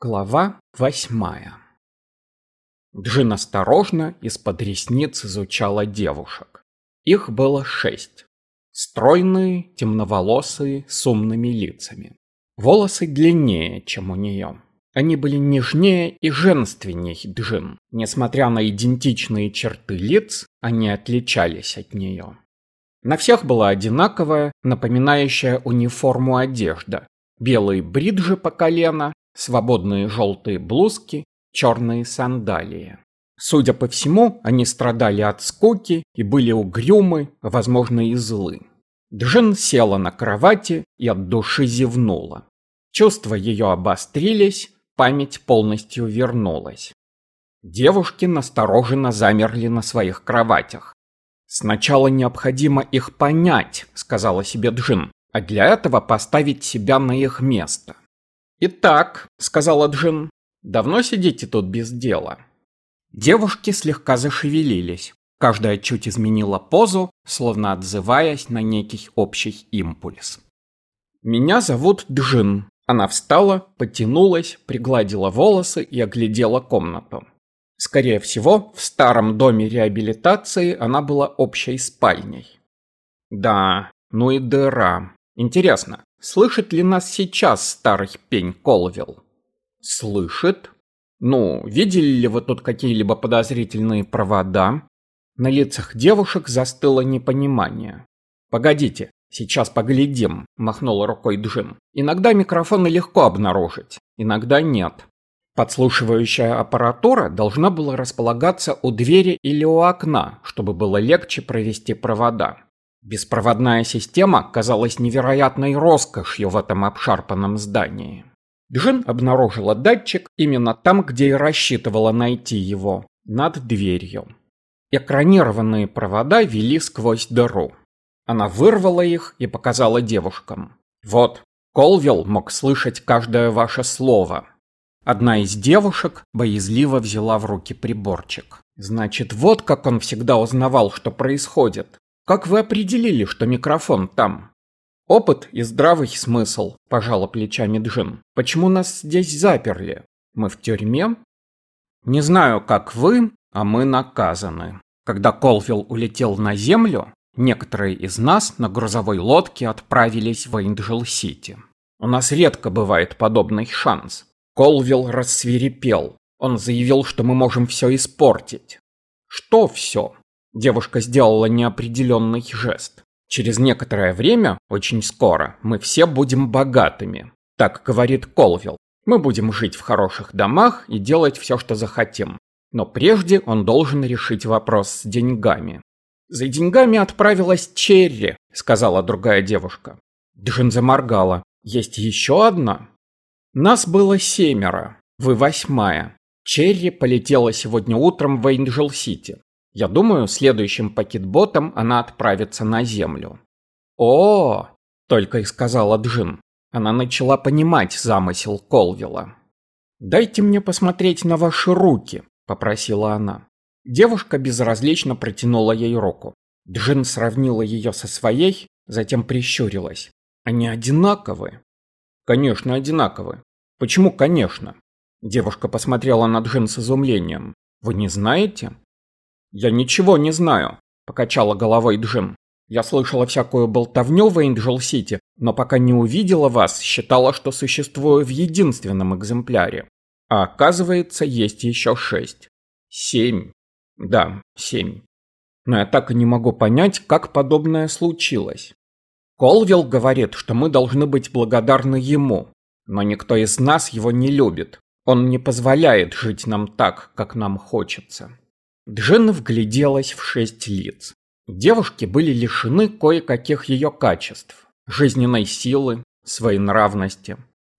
Глава восьмая Джин осторожно из-под ресниц изучала девушек. Их было шесть. Стройные, темноволосые, с умными лицами. Волосы длиннее, чем у нее. Они были нежнее и женственней Джин. Несмотря на идентичные черты лиц, они отличались от нее. На всех была одинаковая, напоминающая униформу одежда. Белые бриджи по колено, свободные желтые блузки, черные сандалии. Судя по всему, они страдали от скуки и были угрюмы, возможно, и злы. Джин села на кровати и от души зевнула. Чувства ее обострились, память полностью вернулась. Девушки настороженно замерли на своих кроватях. «Сначала необходимо их понять», — сказала себе Джин, «а для этого поставить себя на их место». «Итак», — сказала Джин, — «давно сидите тут без дела?» Девушки слегка зашевелились. Каждая чуть изменила позу, словно отзываясь на некий общий импульс. «Меня зовут Джин». Она встала, потянулась, пригладила волосы и оглядела комнату. Скорее всего, в старом доме реабилитации она была общей спальней. Да, ну и дыра. Интересно, Слышит ли нас сейчас старый пень Колвилл? Слышит. Ну, видели ли вы тут какие-либо подозрительные провода? На лицах девушек застыло непонимание. Погодите, сейчас поглядим, махнула рукой Джим. Иногда микрофоны легко обнаружить, иногда нет. Подслушивающая аппаратура должна была располагаться у двери или у окна, чтобы было легче провести провода. Беспроводная система казалась невероятной роскошью в этом обшарпанном здании. Джин обнаружила датчик именно там, где и рассчитывала найти его, над дверью. Экранированные провода вели сквозь дыру. Она вырвала их и показала девушкам. Вот, Колвилл мог слышать каждое ваше слово. Одна из девушек боязливо взяла в руки приборчик. Значит, вот как он всегда узнавал, что происходит. Как вы определили, что микрофон там? Опыт и здравый смысл, пожала плечами Джин. Почему нас здесь заперли? Мы в тюрьме? Не знаю, как вы, а мы наказаны. Когда Колвилл улетел на землю, некоторые из нас на грузовой лодке отправились в Эйнджел-Сити. У нас редко бывает подобный шанс. Колвилл рассвирепел. Он заявил, что мы можем все испортить. Что все? Девушка сделала неопределенный жест. Через некоторое время, очень скоро, мы все будем богатыми. Так говорит Колвилл. Мы будем жить в хороших домах и делать все, что захотим. Но прежде он должен решить вопрос с деньгами. «За деньгами отправилась Черри», — сказала другая девушка. Джин заморгала. «Есть еще одна?» «Нас было семеро. Вы восьмая. Черри полетела сегодня утром в Эйнджел-Сити. Я думаю, следующим пакетботом она отправится на Землю. О, только и сказала Джин. Она начала понимать замысел Колвилла. «Дайте мне посмотреть на ваши руки», — попросила она. Девушка безразлично протянула ей руку. Джин сравнила ее со своей, затем прищурилась. «Они одинаковы?» «Конечно, одинаковы. Почему «конечно»?» Девушка посмотрела на Джин с изумлением. «Вы не знаете?» «Я ничего не знаю», – покачала головой Джим. «Я слышала всякую болтовню в Эйнджел-Сити, но пока не увидела вас, считала, что существую в единственном экземпляре. А оказывается, есть еще шесть. Семь. Да, семь. Но я так и не могу понять, как подобное случилось. Колвилл говорит, что мы должны быть благодарны ему, но никто из нас его не любит. Он не позволяет жить нам так, как нам хочется. Джин вгляделась в шесть лиц. Девушки были лишены кое-каких ее качеств. Жизненной силы, своей нравности.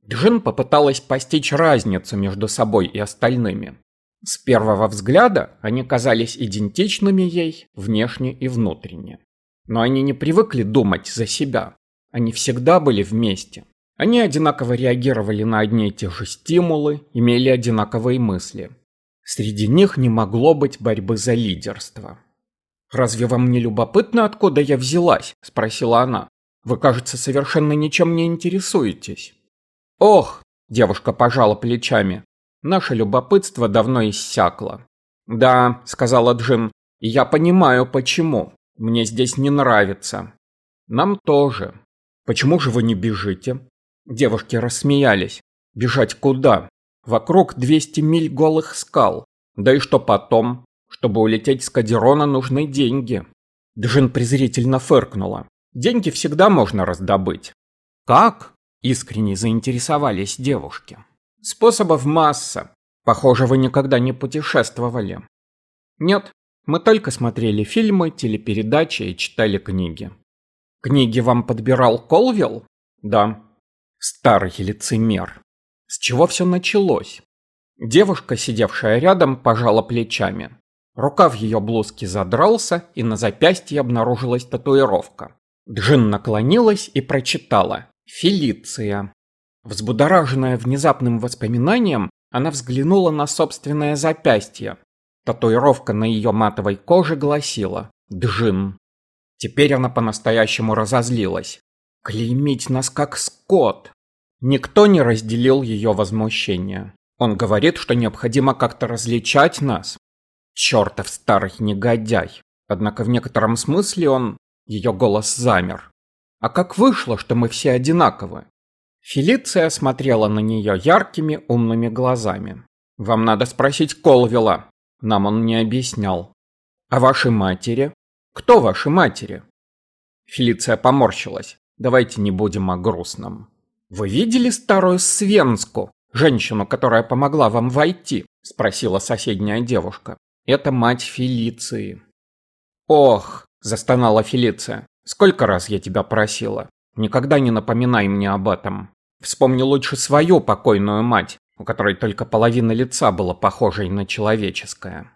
Джин попыталась постичь разницу между собой и остальными. С первого взгляда они казались идентичными ей внешне и внутренне. Но они не привыкли думать за себя. Они всегда были вместе. Они одинаково реагировали на одни и те же стимулы, имели одинаковые мысли. Среди них не могло быть борьбы за лидерство. «Разве вам не любопытно, откуда я взялась?» – спросила она. «Вы, кажется, совершенно ничем не интересуетесь». «Ох!» Девушка пожала плечами. Наше любопытство давно иссякло. «Да», — сказала Джин, — «я понимаю, почему. Мне здесь не нравится». «Нам тоже». «Почему же вы не бежите?» Девушки рассмеялись. «Бежать куда? Вокруг 200 миль голых скал. Да и что потом? Чтобы улететь с Кадирона нужны деньги». Джин презрительно фыркнула. «Деньги всегда можно раздобыть». «Как?» – искренне заинтересовались девушки. «Способов масса. Похоже, вы никогда не путешествовали». «Нет, мы только смотрели фильмы, телепередачи и читали книги». «Книги вам подбирал Колвилл?» «Да». Старый лицемер. С чего все началось? Девушка, сидевшая рядом, пожала плечами. Рукав ее блузки задрался, и на запястье обнаружилась татуировка. Джин наклонилась и прочитала «Фелиция». Взбудораженная внезапным воспоминанием, она взглянула на собственное запястье. Татуировка на ее матовой коже гласила «Джин». Теперь она по-настоящему разозлилась. Клеймить нас как скот. Никто не разделил ее возмущение. Он говорит, что необходимо как-то различать нас. Чертов старый негодяй. Однако в некотором смысле он... Ее голос замер. А как вышло, что мы все одинаковы? Фелиция смотрела на нее яркими умными глазами. Вам надо спросить Колвилла. Нам он не объяснял. А вашей матери? Кто ваши матери? Фелиция поморщилась. Давайте не будем о грустном. Вы видели старую Свенску, женщину, которая помогла вам войти? Спросила соседняя девушка. Это мать Фелиции. Ох, застонала Фелиция. Сколько раз я тебя просила? Никогда не напоминай мне об этом. Вспомни лучше свою покойную мать, у которой только половина лица была похожей на человеческое.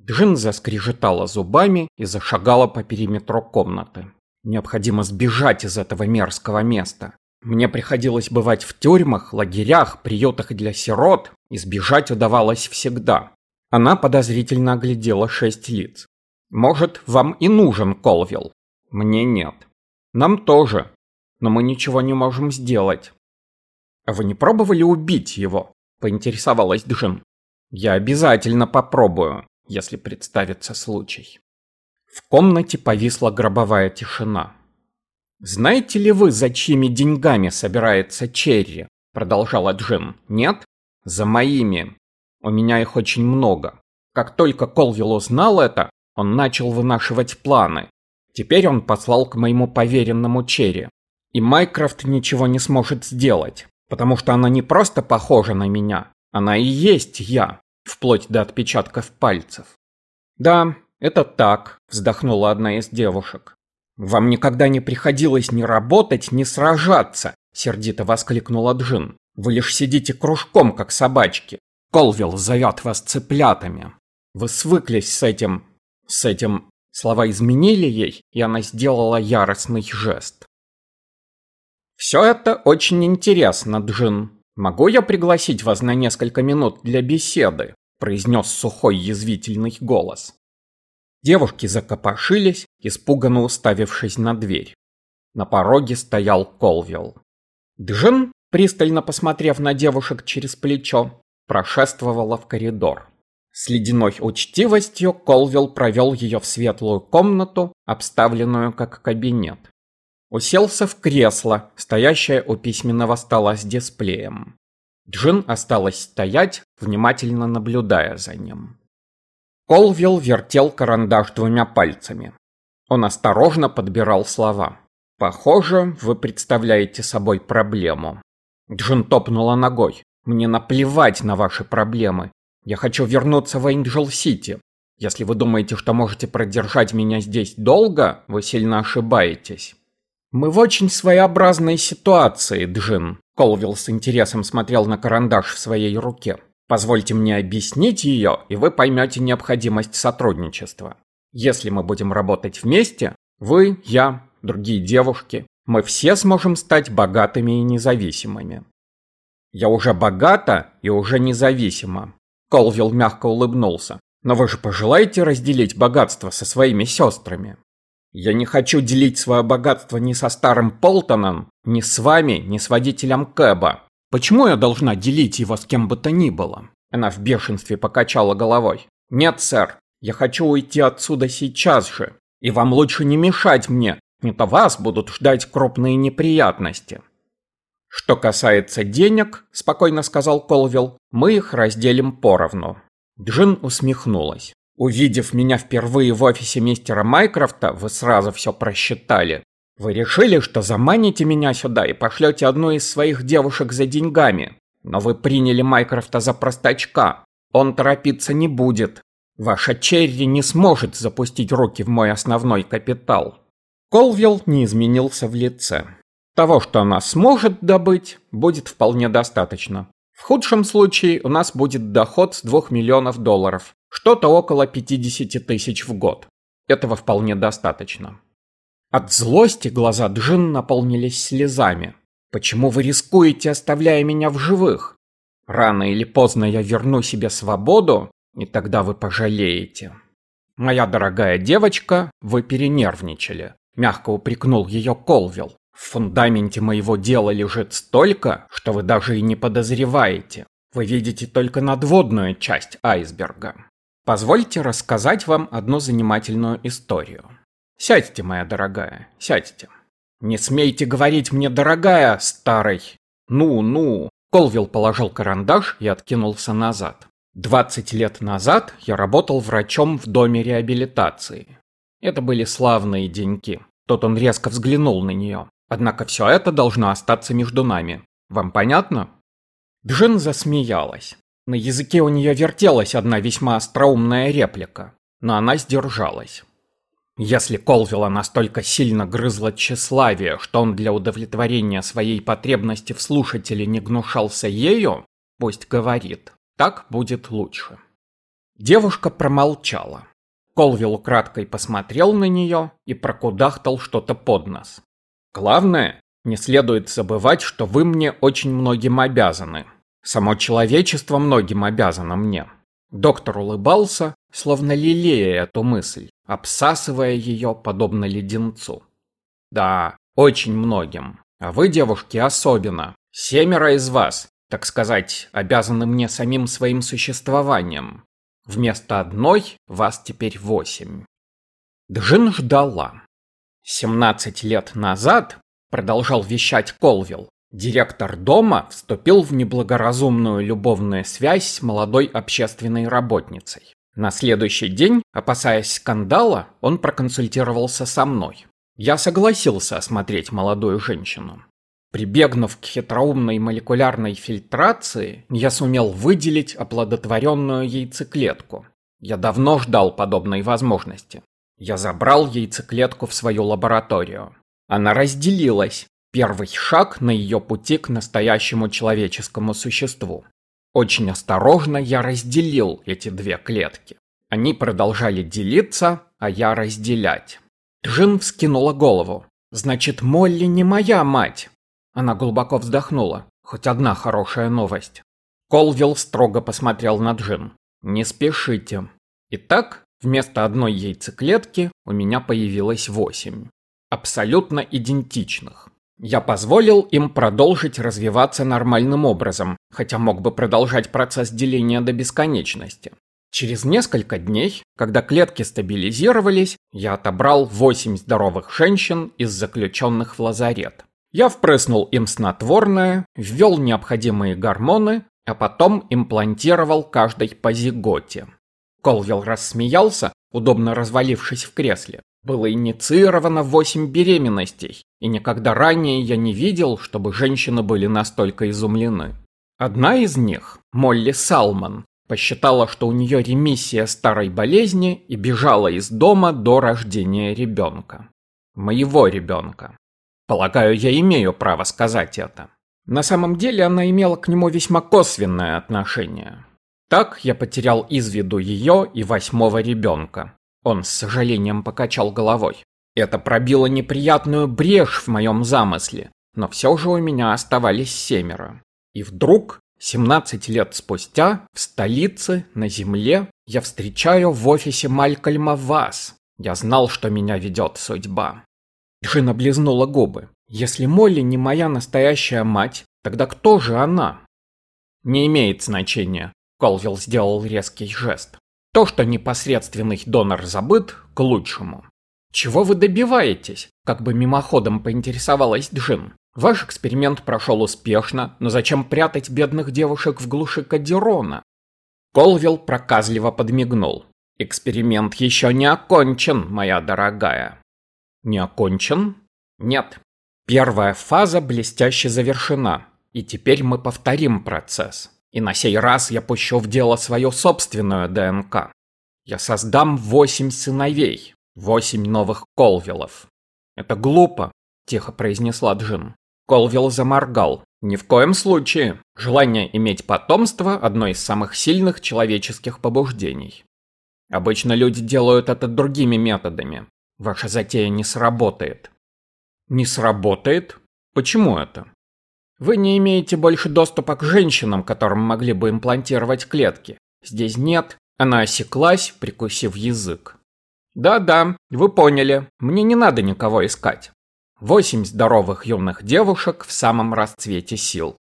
Джин заскрежетала зубами и зашагала по периметру комнаты. Необходимо сбежать из этого мерзкого места. Мне приходилось бывать в тюрьмах, лагерях, приютах для сирот, и сбежать удавалось всегда. Она подозрительно оглядела шесть лиц. «Может, вам и нужен Колвилл?» «Мне нет». «Нам тоже. Но мы ничего не можем сделать». «А вы не пробовали убить его?» – поинтересовалась Джин. «Я обязательно попробую, если представится случай». В комнате повисла гробовая тишина. «Знаете ли вы, за чьими деньгами собирается Черри?» – продолжала Джин. «Нет? За моими. У меня их очень много. Как только Колвилл узнал это, он начал вынашивать планы. Теперь он послал к моему поверенному Черри. И Майкрофт ничего не сможет сделать, потому что она не просто похожа на меня, она и есть я, вплоть до отпечатков пальцев. Да, «Это так», – вздохнула одна из девушек. «Вам никогда не приходилось ни работать, ни сражаться», – сердито воскликнула Джин. «Вы лишь сидите кружком, как собачки. Колвилл зовет вас цыплятами. Вы свыклись с этим... с этим...» Слова изменили ей, и она сделала яростный жест. «Все это очень интересно, Джин. Могу я пригласить вас на несколько минут для беседы?» – произнес сухой язвительный голос. Девушки закопошились, испуганно уставившись на дверь. На пороге стоял Колвилл. Джин, пристально посмотрев на девушек через плечо, прошествовала в коридор. С ледяной учтивостью Колвилл провел ее в светлую комнату, обставленную как кабинет. Уселся в кресло, стоящее у письменного стола с дисплеем. Джин осталась стоять, внимательно наблюдая за ним. Колвилл вертел карандаш двумя пальцами. Он осторожно подбирал слова. «Похоже, вы представляете собой проблему». Джин топнула ногой. «Мне наплевать на ваши проблемы. Я хочу вернуться в Эйнджел-Сити. Если вы думаете, что можете продержать меня здесь долго, вы сильно ошибаетесь». «Мы в очень своеобразной ситуации, Джин», — Колвилл с интересом смотрел на карандаш в своей руке. Позвольте мне объяснить ее, и вы поймете необходимость сотрудничества. Если мы будем работать вместе, вы, я, другие девушки, мы все сможем стать богатыми и независимыми. Я уже богата и уже независима. Колвилл мягко улыбнулся. Но вы же пожелаете разделить богатство со своими сестрами? Я не хочу делить свое богатство ни со старым Полтоном, ни с вами, ни с водителем Кэба. Почему я должна делить его с кем бы то ни было? Она в бешенстве покачала головой. Нет, сэр, я хочу уйти отсюда сейчас же. И вам лучше не мешать мне, не то вас будут ждать крупные неприятности. Что касается денег, спокойно сказал Колвилл, мы их разделим поровну. Джин усмехнулась. Увидев меня впервые в офисе мистера Майкрофта, вы сразу все просчитали. Вы решили, что заманите меня сюда и пошлете одну из своих девушек за деньгами. Но вы приняли Майкрофта за простачка. Он торопиться не будет. Ваша Черри не сможет запустить руки в мой основной капитал. Колвилл не изменился в лице. Того, что она сможет добыть, будет вполне достаточно. В худшем случае у нас будет доход с 2 миллионов долларов, что-то около 50 тысяч в год. Этого вполне достаточно. От злости глаза Джин наполнились слезами. «Почему вы рискуете, оставляя меня в живых? Рано или поздно я верну себе свободу, и тогда вы пожалеете». «Моя дорогая девочка, вы перенервничали», – мягко упрекнул ее Колвилл. «В фундаменте моего дела лежит столько, что вы даже и не подозреваете. Вы видите только надводную часть айсберга. Позвольте рассказать вам одну занимательную историю. Сядьте, моя дорогая, сядьте. Не смейте говорить мне, дорогая, старый. Ну, ну. Колвилл положил карандаш и откинулся назад. Двадцать лет назад я работал врачом в доме реабилитации. Это были славные деньки. Тут он резко взглянул на нее. Однако все это должно остаться между нами. Вам понятно? Джин засмеялась. На языке у нее вертелась одна весьма остроумная реплика, но она сдержалась. Если Колвилла настолько сильно грызло тщеславие, что он для удовлетворения своей потребности в слушателе не гнушался ею, пусть говорит, так будет лучше. Девушка промолчала. Колвилл украдкой посмотрел на нее и прокудахтал что-то под нос. «Главное, не следует забывать, что вы мне очень многим обязаны. Само человечество многим обязано мне». Доктор улыбался, словно лелея эту мысль обсасывая ее подобно леденцу. Да, очень многим. А вы, девушки, особенно. Семеро из вас, так сказать, обязаны мне самим своим существованием. Вместо одной вас теперь восемь. Джин ждала. Семнадцать лет назад, продолжал вещать Колвилл, директор дома вступил в неблагоразумную любовную связь с молодой общественной работницей. На следующий день, опасаясь скандала, он проконсультировался со мной. Я согласился осмотреть молодую женщину. Прибегнув к хитроумной молекулярной фильтрации, я сумел выделить оплодотворенную яйцеклетку. Я давно ждал подобной возможности. Я забрал яйцеклетку в свою лабораторию. Она разделилась. Первый шаг на ее пути к настоящему человеческому существу. Очень осторожно я разделил эти две клетки. Они продолжали делиться, а я разделять. Джин вскинула голову. «Значит, Молли не моя мать!» Она глубоко вздохнула. Хоть одна хорошая новость. Колвилл строго посмотрел на Джин. «Не спешите. Итак, вместо одной яйцеклетки у меня появилось восемь. Абсолютно идентичных. Я позволил им продолжить развиваться нормальным образом, хотя мог бы продолжать процесс деления до бесконечности. Через несколько дней, когда клетки стабилизировались, я отобрал 8 здоровых женщин из заключенных в лазарет. Я впрыснул им снотворное, ввел необходимые гормоны, а потом имплантировал каждой по зиготе. Колвилл рассмеялся, удобно развалившись в кресле. Было инициировано восемь беременностей, и никогда ранее я не видел, чтобы женщины были настолько изумлены. Одна из них, Молли Салман, посчитала, что у нее ремиссия старой болезни и бежала из дома до рождения ребенка. Моего ребенка. Полагаю, я имею право сказать это. На самом деле она имела к нему весьма косвенное отношение. Так я потерял из виду ее и восьмого ребенка. Он с сожалением покачал головой. Это пробило неприятную брешь в моем замысле, но все же у меня оставались семеро. И вдруг, 17 лет спустя, в столице, на земле, я встречаю в офисе Малькольма вас. Я знал, что меня ведет судьба. Джин облизнула губы. Если Молли не моя настоящая мать, Тогда кто же она? Не имеет значения. Колвилл сделал резкий жест. То, что непосредственный донор забыт, к лучшему. Чего вы добиваетесь? Как бы мимоходом поинтересовалась Джин. Ваш эксперимент прошел успешно, но зачем прятать бедных девушек в глуши Кадирона? Колвилл проказливо подмигнул. Эксперимент еще не окончен, моя дорогая. Не окончен? Нет. Первая фаза блестяще завершена, и теперь мы повторим процесс. И на сей раз я пущу в дело свою собственную ДНК. Я создам восемь сыновей, восемь новых Колвиллов. Это глупо, тихо произнесла Джин. Колвилл заморгал. Ни в коем случае. Желание иметь потомство – одно из самых сильных человеческих побуждений. Обычно люди делают это другими методами. Ваша затея не сработает. Не сработает? Почему это? Вы не имеете больше доступа к женщинам, которым могли бы имплантировать клетки. Здесь нет. Она осеклась, прикусив язык. Да-да, вы поняли. Мне не надо никого искать. Восемь здоровых юных девушек в самом расцвете сил.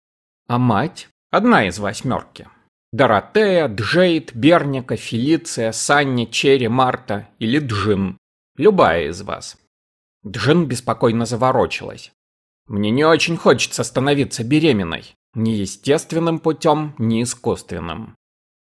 А мать? Одна из восьмерки. Доротея, Джейд, Берника, Фелиция, Санни, Черри, Марта или Джин. Любая из вас. Джин беспокойно заворочилась. Мне не очень хочется становиться беременной. Ни естественным путем, ни искусственным.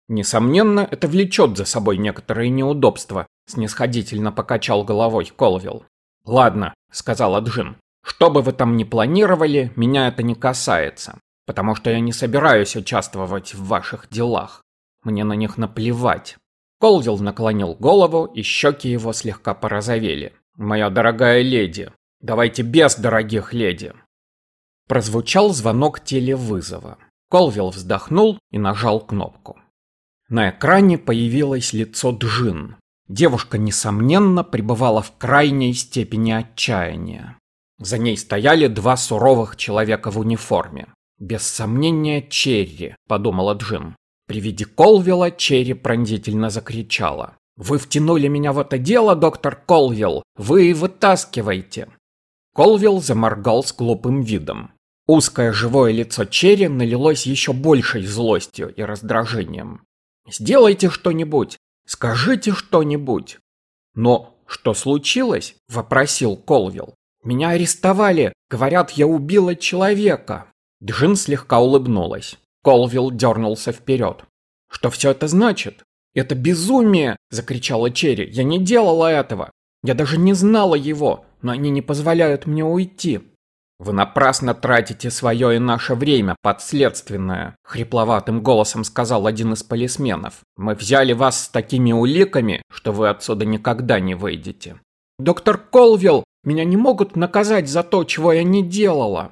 Несомненно, это влечет за собой некоторые неудобства, снисходительно покачал головой Колвилл. «Ладно», — сказала Джин. «Что бы вы там ни планировали, меня это не касается, потому что я не собираюсь участвовать в ваших делах. Мне на них наплевать». Колвилл наклонил голову, и щеки его слегка порозовели. «Моя дорогая леди, давайте без дорогих леди». Прозвучал звонок телевызова. Колвилл вздохнул и нажал кнопку. На экране появилось лицо Джин. Девушка, несомненно, пребывала в крайней степени отчаяния. За ней стояли два суровых человека в униформе. «Без сомнения, Черри», — подумала Джин. При виде Колвилла Черри пронзительно закричала. «Вы втянули меня в это дело, доктор Колвилл! Вы вытаскиваете!» Колвилл заморгал с глупым видом. Узкое живое лицо Черри налилось еще большей злостью и раздражением. «Сделайте что-нибудь! Скажите что-нибудь. Но что случилось? Вопросил Колвилл. Меня арестовали. Говорят, я убила человека. Джин слегка улыбнулась. Колвилл дернулся вперед. Что все это значит? Это безумие! Закричала Черри. Я не делала этого. Я даже не знала его, но они не позволяют мне уйти. «Вы напрасно тратите свое и наше время, подследственное», — хрипловатым голосом сказал один из полисменов. «Мы взяли вас с такими уликами, что вы отсюда никогда не выйдете». «Доктор Колвилл, меня не могут наказать за то, чего я не делала».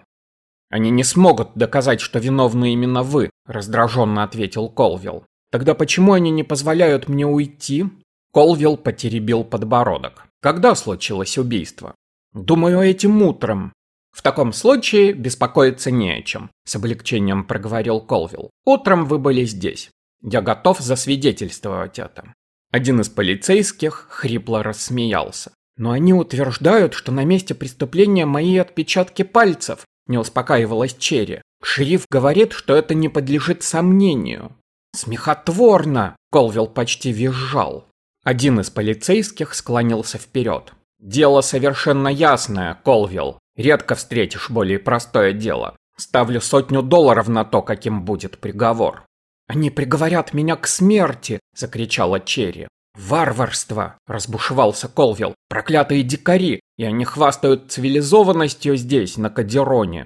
«Они не смогут доказать, что виновны именно вы», — раздраженно ответил Колвилл. «Тогда почему они не позволяют мне уйти?» Колвилл потеребил подбородок. «Когда случилось убийство?» «Думаю, этим утром. В таком случае беспокоиться не о чем, с облегчением проговорил Колвилл. Утром вы были здесь. Я готов засвидетельствовать это. Один из полицейских хрипло рассмеялся. Но они утверждают, что на месте преступления мои отпечатки пальцев, не успокаивалась Черри. Шериф говорит, что это не подлежит сомнению. Смехотворно! Колвилл почти визжал. Один из полицейских склонился вперед. Дело совершенно ясное, Колвилл. Редко встретишь более простое дело. Ставлю сотню долларов на то, каким будет приговор. Они приговорят меня к смерти, закричала Черри. Варварство, разбушевался Колвилл. Проклятые дикари, и они хвастают цивилизованностью здесь, на Кадероне.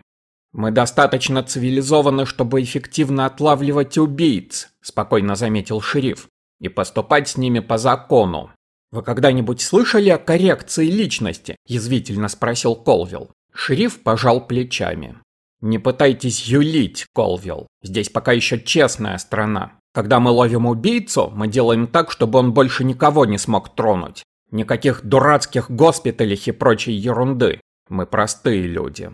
Мы достаточно цивилизованы, чтобы эффективно отлавливать убийц, спокойно заметил шериф, и поступать с ними по закону. Вы когда-нибудь слышали о коррекции личности? язвительно спросил Колвилл. Шериф пожал плечами. «Не пытайтесь юлить, Колвилл. Здесь пока еще честная страна. Когда мы ловим убийцу, мы делаем так, чтобы он больше никого не смог тронуть. Никаких дурацких госпиталей и прочей ерунды. Мы простые люди».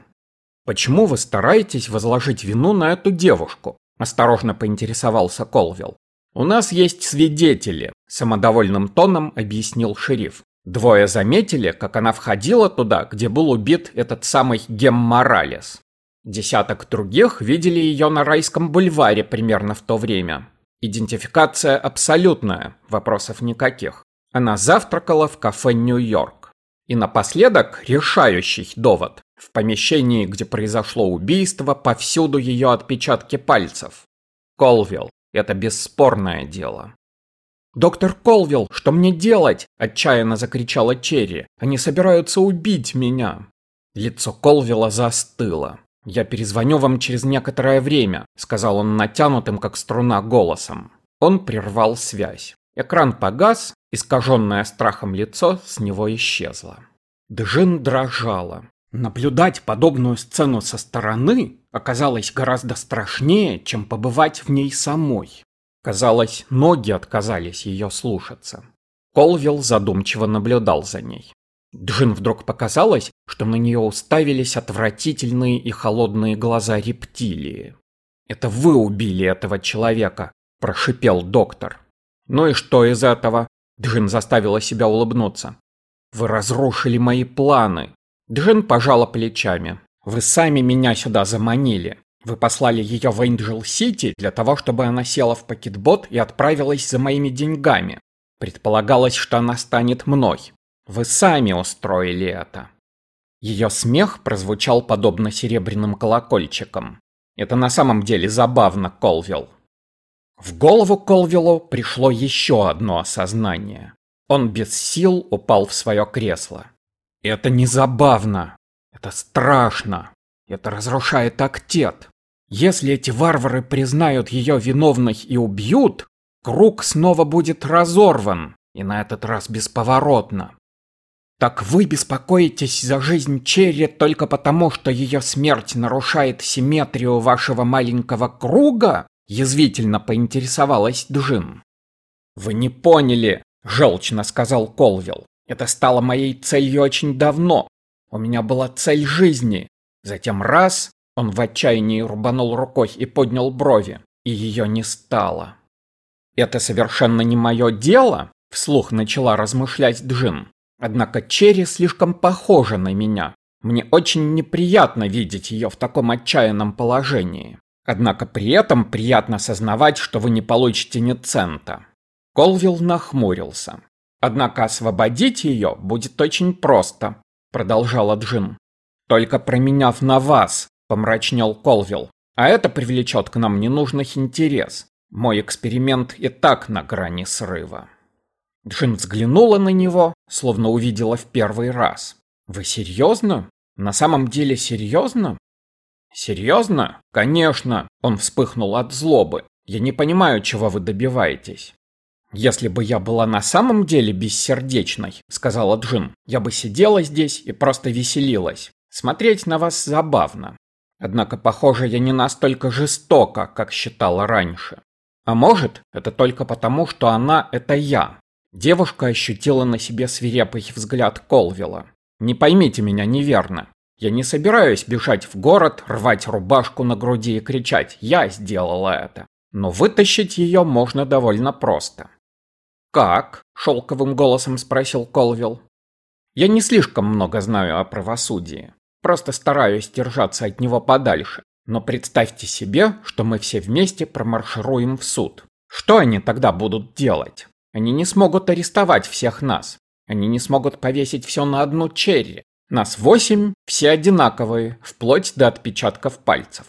«Почему вы стараетесь возложить вину на эту девушку?» – осторожно поинтересовался Колвилл. «У нас есть свидетели», – самодовольным тоном объяснил шериф. Двое заметили, как она входила туда, где был убит этот самый Гем Моралес. Десяток других видели ее на Райском бульваре примерно в то время. Идентификация абсолютная, вопросов никаких. Она завтракала в кафе «Нью-Йорк». И напоследок решающий довод. В помещении, где произошло убийство, повсюду ее отпечатки пальцев. Колвилл. Это бесспорное дело. «Доктор Колвилл, что мне делать?» – отчаянно закричала Черри. «Они собираются убить меня!» Лицо Колвилла застыло. «Я перезвоню вам через некоторое время», – сказал он натянутым, как струна, голосом. Он прервал связь. Экран погас, искаженное страхом лицо с него исчезло. Джин дрожала. Наблюдать подобную сцену со стороны оказалось гораздо страшнее, чем побывать в ней самой. Казалось, ноги отказались ее слушаться. Колвилл задумчиво наблюдал за ней. Джин вдруг показалось, что на нее уставились отвратительные и холодные глаза рептилии. «Это вы убили этого человека», – прошипел доктор. «Ну и что из этого?» – Джин заставила себя улыбнуться. «Вы разрушили мои планы». Джин пожала плечами. «Вы сами меня сюда заманили. Вы послали ее в Энджел-Сити для того, чтобы она села в пакетбот и отправилась за моими деньгами. Предполагалось, что она станет мной. Вы сами устроили это. Ее смех прозвучал подобно серебряным колокольчикам. Это на самом деле забавно, Колвилл. В голову Колвиллу пришло еще одно осознание. Он без сил упал в свое кресло. Это не забавно. Это страшно. Это разрушает актет. Если эти варвары признают ее виновной и убьют, круг снова будет разорван, и на этот раз бесповоротно. Так вы беспокоитесь за жизнь Черри только потому, что ее смерть нарушает симметрию вашего маленького круга? Язвительно поинтересовалась Джин. Вы не поняли, желчно сказал Колвилл. Это стало моей целью очень давно. У меня была цель жизни. Затем раз, он в отчаянии рубанул рукой и поднял брови, и ее не стало. «Это совершенно не мое дело», – вслух начала размышлять Джин. «Однако Черри слишком похожа на меня. Мне очень неприятно видеть ее в таком отчаянном положении. Однако при этом приятно сознавать, что вы не получите ни цента». Колвилл нахмурился. «Однако освободить ее будет очень просто», – продолжала Джин. «Только променяв на вас, помрачнел Колвилл. А это привлечет к нам ненужных интерес. Мой эксперимент и так на грани срыва. Джин взглянула на него, словно увидела в первый раз. Вы серьезно? На самом деле серьезно? Серьезно? Конечно, он вспыхнул от злобы. Я не понимаю, чего вы добиваетесь. Если бы я была на самом деле бессердечной, сказала Джин, я бы сидела здесь и просто веселилась. Смотреть на вас забавно. Однако, похоже, я не настолько жестока, как считала раньше. А может, это только потому, что она – это я. Девушка ощутила на себе свирепый взгляд Колвилла. Не поймите меня неверно. Я не собираюсь бежать в город, рвать рубашку на груди и кричать «Я сделала это!». Но вытащить ее можно довольно просто. «Как?» – шелковым голосом спросил Колвилл. «Я не слишком много знаю о правосудии. Просто стараюсь держаться от него подальше. Но представьте себе, что мы все вместе промаршируем в суд. Что они тогда будут делать? Они не смогут арестовать всех нас. Они не смогут повесить все на одну черри. Нас восемь, все одинаковые, вплоть до отпечатков пальцев.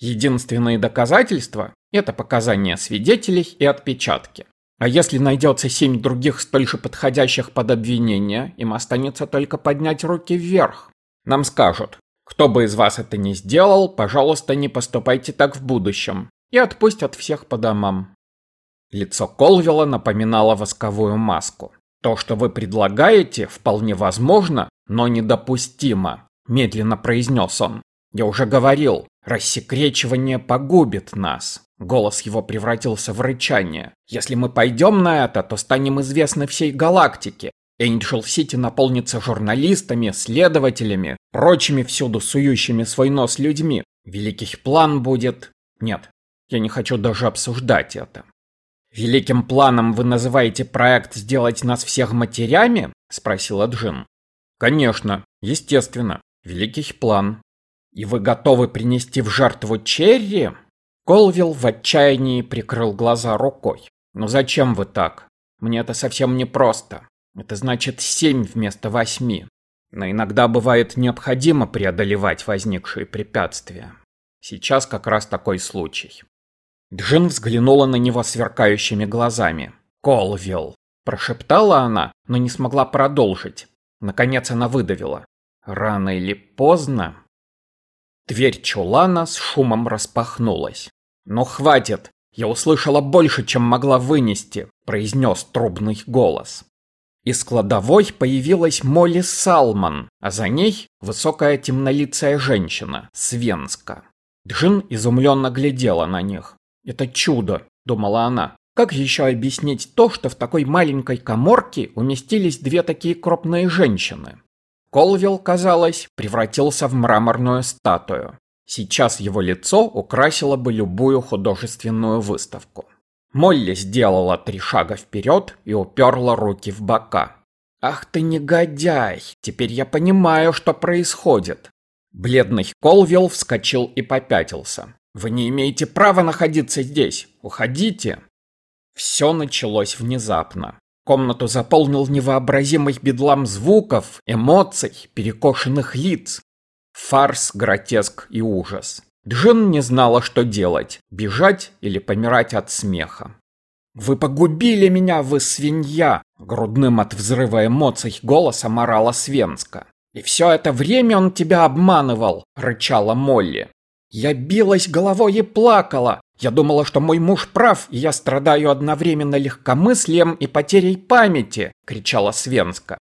Единственные доказательства – это показания свидетелей и отпечатки. А если найдется семь других столь же подходящих под обвинение, им останется только поднять руки вверх. Нам скажут, кто бы из вас это не сделал, пожалуйста, не поступайте так в будущем. И отпустят всех по домам. Лицо Колвилла напоминало восковую маску. То, что вы предлагаете, вполне возможно, но недопустимо, медленно произнес он. Я уже говорил, рассекречивание погубит нас. Голос его превратился в рычание. Если мы пойдем на это, то станем известны всей галактике, Angel Сити наполнится журналистами, следователями, прочими всюду сующими свой нос людьми. Великий план будет... Нет, я не хочу даже обсуждать это. «Великим планом вы называете проект «Сделать нас всех матерями»?» – спросила Джин. «Конечно, естественно. Великий план». И вы готовы принести в жертву Черри? Колвилл в отчаянии прикрыл глаза рукой. Но зачем вы так? Мне это совсем не просто. Это значит семь вместо восьми. Но иногда бывает необходимо преодолевать возникшие препятствия. Сейчас как раз такой случай. Джин взглянула на него сверкающими глазами. «Колвилл!» – прошептала она, но не смогла продолжить. Наконец она выдавила. «Рано или поздно?» Дверь чулана с шумом распахнулась. «Ну хватит! Я услышала больше, чем могла вынести!» – произнес трубный голос. Из кладовой появилась Молли Салман, а за ней высокая темнолицая женщина, Свенска. Джин изумленно глядела на них. «Это чудо», — думала она. «Как еще объяснить то, что в такой маленькой коморке уместились две такие крупные женщины?» Колвилл, казалось, превратился в мраморную статую. Сейчас его лицо украсило бы любую художественную выставку. Молли сделала три шага вперед и уперла руки в бока. «Ах ты негодяй! Теперь я понимаю, что происходит!» Бледный Колвилл вскочил и попятился. «Вы не имеете права находиться здесь! Уходите!» Все началось внезапно. Комнату заполнил невообразимый бедлам звуков, эмоций, перекошенных лиц. Фарс, гротеск и ужас. Джин не знала, что делать – бежать или помирать от смеха. «Вы погубили меня, вы свинья!» – грудным от взрыва эмоций голосом орала Свенска. «И все это время он тебя обманывал!» – рычала Молли. «Я билась головой и плакала. Я думала, что мой муж прав, и я страдаю одновременно легкомыслием и потерей памяти!» – кричала Свенска.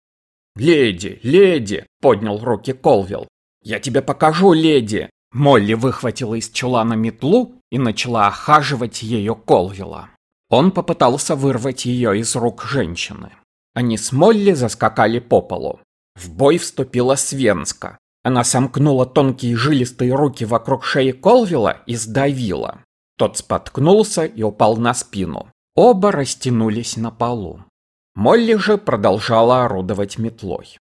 «Леди, леди!» – поднял руки Колвилл. «Я тебе покажу, леди!» Молли выхватила из чулана метлу и начала охаживать ее Колвилла. Он попытался вырвать ее из рук женщины. Они с Молли заскакали по полу. В бой вступила Свенска. Она сомкнула тонкие жилистые руки вокруг шеи Колвилла и сдавила. Тот споткнулся и упал на спину. Оба растянулись на полу. Молли же продолжала орудовать метлой.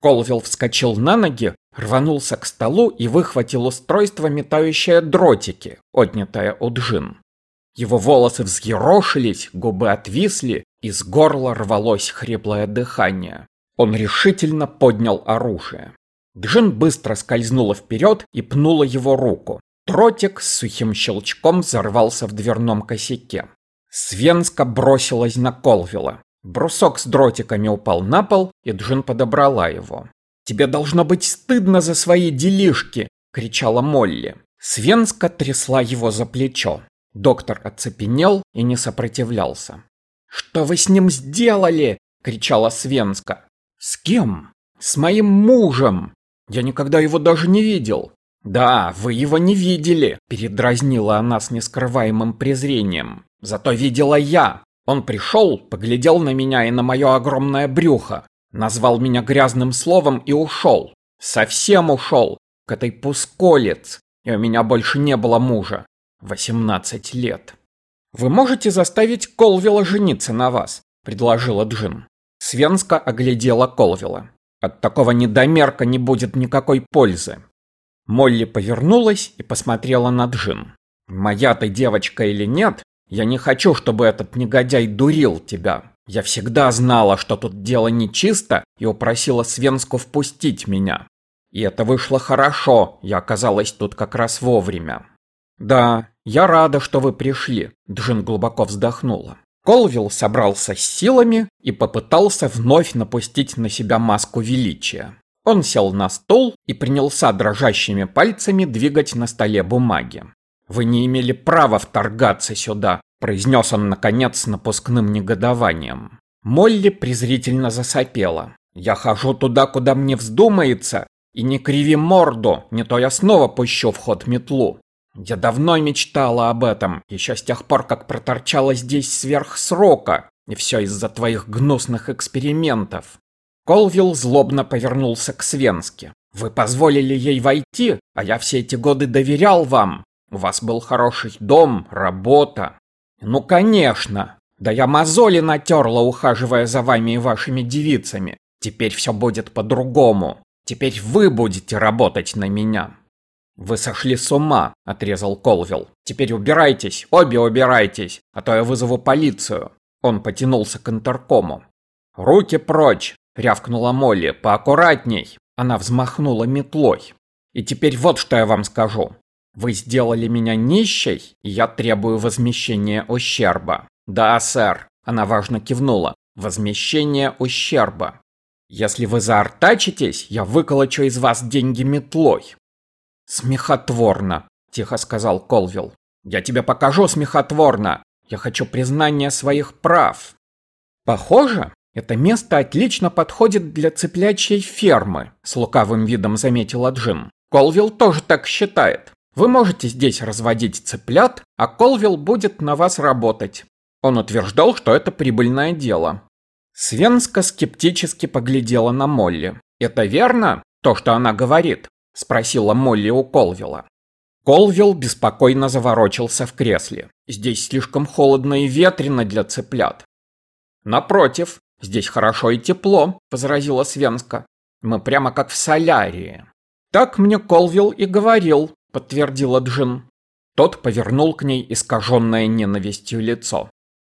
Колвилл вскочил на ноги, рванулся к столу и выхватил устройство, метающее дротики, отнятое у Джин. Его волосы взъерошились, губы отвисли, из горла рвалось хриплое дыхание. Он решительно поднял оружие. Джин быстро скользнула вперед и пнула его руку. Тротик с сухим щелчком взорвался в дверном косяке. Свенска бросилась на Колвилла. Брусок с дротиками упал на пол, и Джин подобрала его. «Тебе должно быть стыдно за свои делишки!» — кричала Молли. Свенска трясла его за плечо. Доктор оцепенел и не сопротивлялся. «Что вы с ним сделали?» — кричала Свенска. «С кем?» «С моим мужем! Я никогда его даже не видел!» «Да, вы его не видели!» — передразнила она с нескрываемым презрением. «Зато видела я! Он пришел, поглядел на меня и на мое огромное брюхо, назвал меня грязным словом и ушел. Совсем ушел, к этой пусколец, и у меня больше не было мужа. 18 лет. «Вы можете заставить Колвилла жениться на вас?» – предложила Джин. Свенска оглядела Колвилла. «От такого недомерка не будет никакой пользы». Молли повернулась и посмотрела на Джин. «Моя ты девочка или нет, я не хочу, чтобы этот негодяй дурил тебя. Я всегда знала, что тут дело нечисто, и упросила Свенску впустить меня. И это вышло хорошо, я оказалась тут как раз вовремя. Да, я рада, что вы пришли, Джин глубоко вздохнула. Колвилл собрался с силами и попытался вновь напустить на себя маску величия. Он сел на стол и принялся дрожащими пальцами двигать на столе бумаги. «Вы не имели права вторгаться сюда», – произнес он, наконец, с напускным негодованием. Молли презрительно засопела. «Я хожу туда, куда мне вздумается, и не криви морду, не то я снова пущу в ход метлу. Я давно мечтала об этом, еще с тех пор, как проторчала здесь сверх срока, и все из-за твоих гнусных экспериментов». Колвилл злобно повернулся к Свенске. «Вы позволили ей войти, а я все эти годы доверял вам. У вас был хороший дом, работа. Ну, конечно. Да я мозоли натерла, ухаживая за вами и вашими девицами. Теперь все будет по-другому. Теперь вы будете работать на меня. «Вы сошли с ума», — отрезал Колвилл. «Теперь убирайтесь, обе убирайтесь, а то я вызову полицию». Он потянулся к интеркому. «Руки прочь!» — рявкнула Молли. «Поаккуратней!» Она взмахнула метлой. «И теперь вот что я вам скажу. Вы сделали меня нищей, и я требую возмещения ущерба». «Да, сэр», — она важно кивнула. «Возмещение ущерба. Если вы заортачитесь, я выколочу из вас деньги метлой. «Смехотворно», – тихо сказал Колвилл. «Я тебе покажу смехотворно. Я хочу признания своих прав». «Похоже, это место отлично подходит для цыплячьей фермы», – с лукавым видом заметила Джим. «Колвилл тоже так считает. Вы можете здесь разводить цыплят, а Колвилл будет на вас работать». Он утверждал, что это прибыльное дело. Свенска скептически поглядела на Молли. «Это верно, то, что она говорит?» – спросила Молли у Колвилла. Колвилл беспокойно заворочился в кресле. Здесь слишком холодно и ветрено для цыплят. Напротив, здесь хорошо и тепло, возразила Свенска. Мы прямо как в солярии. Так мне Колвилл и говорил, подтвердила Джин. Тот повернул к ней искаженное ненавистью лицо.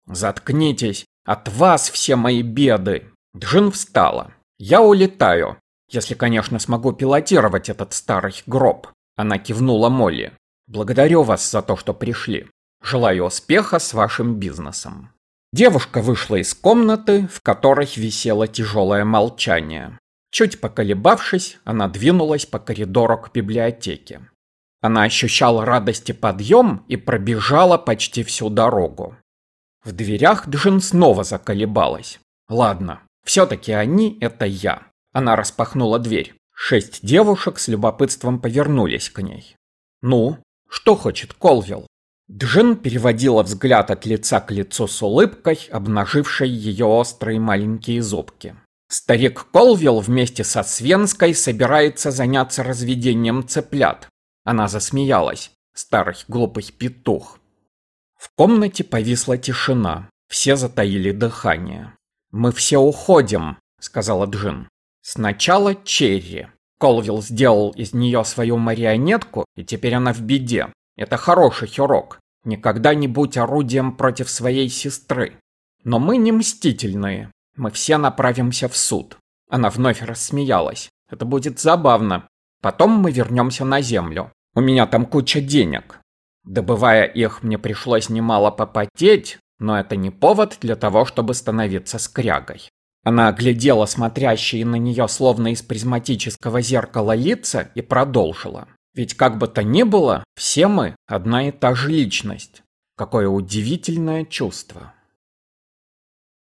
«Заткнитесь! От вас все мои беды!» Джин встала. «Я улетаю. Если, конечно, смогу пилотировать этот старый гроб. Она кивнула Молли. Благодарю вас за то, что пришли. Желаю успеха с вашим бизнесом. Девушка вышла из комнаты, в которой висело тяжелое молчание. Чуть поколебавшись, она двинулась по коридору к библиотеке. Она ощущала радость и подъем и пробежала почти всю дорогу. В дверях Джин снова заколебалась. Ладно, все-таки они – это я. Она распахнула дверь. Шесть девушек с любопытством повернулись к ней. «Ну, что хочет Колвилл?» Джин переводила взгляд от лица к лицу с улыбкой, обнажившей ее острые маленькие зубки. Старик Колвилл вместе со Свенской собирается заняться разведением цыплят. Она засмеялась. Старый глупый петух. В комнате повисла тишина. Все затаили дыхание. «Мы все уходим», — сказала Джин. Сначала Черри. Колвилл сделал из нее свою марионетку, и теперь она в беде. Это хороший урок. Никогда не будь орудием против своей сестры. Но мы не мстительные. Мы все направимся в суд. Она вновь рассмеялась. Это будет забавно. Потом мы вернемся на землю. У меня там куча денег. Добывая их, мне пришлось немало попотеть, но это не повод для того, чтобы становиться скрягой. Она оглядела смотрящие на нее словно из призматического зеркала лица и продолжила. Ведь как бы то ни было, все мы одна и та же личность. Какое удивительное чувство.